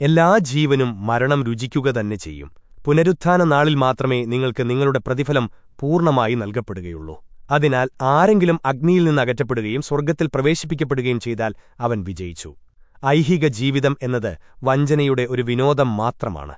എല്ലാ ജീവനും മരണം രുചിക്കുക തന്നെ ചെയ്യും. പുനരുത്ഥാന നാളിൽ മാത്രമേ നിങ്ങൾക്ക് നിങ്ങളുടെ പ്രതിഫലം പൂർണമായി നൽകപ്പെടുകയുള്ളൂ. അതിനാൽ ആരെങ്കിലും അഗ്നിയിൽ നിന്ന് അകറ്റപ്പെടുകയും സ്വർഗത്തിൽ പ്രവേശിപ്പിക്കപ്പെടുകയും ചെയ്താൽ അവൻ വിജയിച്ചു. ഐഹിക ജീവിതം എന്നത് വഞ്ചനയുടെ ഒരു വിനോദം മാത്രമാണ്.